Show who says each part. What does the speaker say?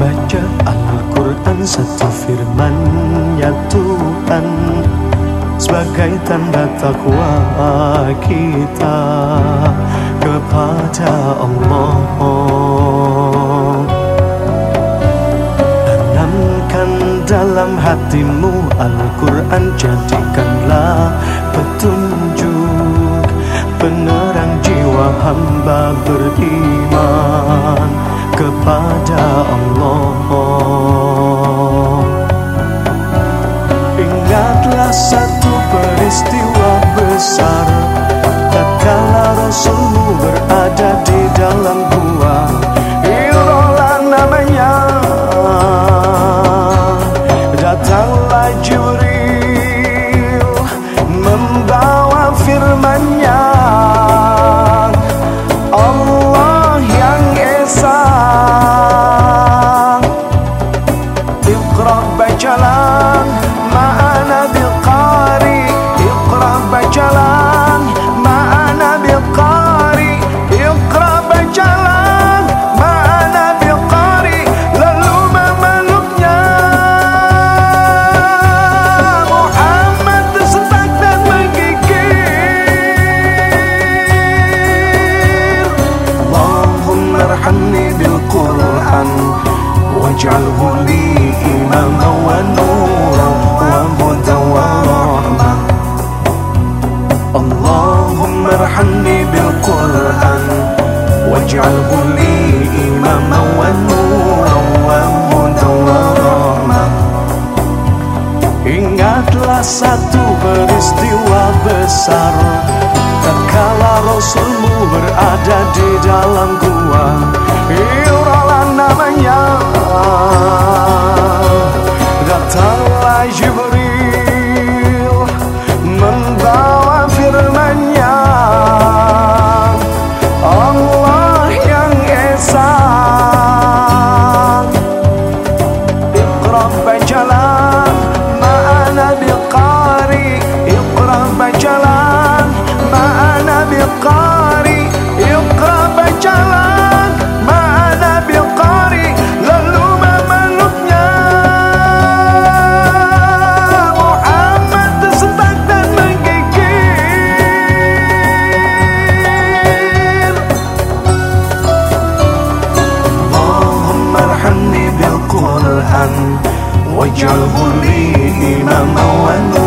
Speaker 1: baca Al-Quran satu firman ya Tuhan Sebagai tanda takwa kita kepada Allah. Tanamkan dalam hatimu Al-Quran jadikanlah petunjuk. Penerang jiwa hamba beriman kepada Allah. Ingatlah satu peristiwa besar. Tatkala Rasulmu berada di dalam gua Irolah namanya. Datanglah Jibril Membawa firmannya واجعله لي إماما ونورا وهدى ورحمة اللهم ارحمني بالقرآن واجعله لي إماما ونورا وهدى ورحمة Ingatlah satu peristiwa besar Tatkala Rasulmu berada di dalam gua But وجهه لي إماما وأنور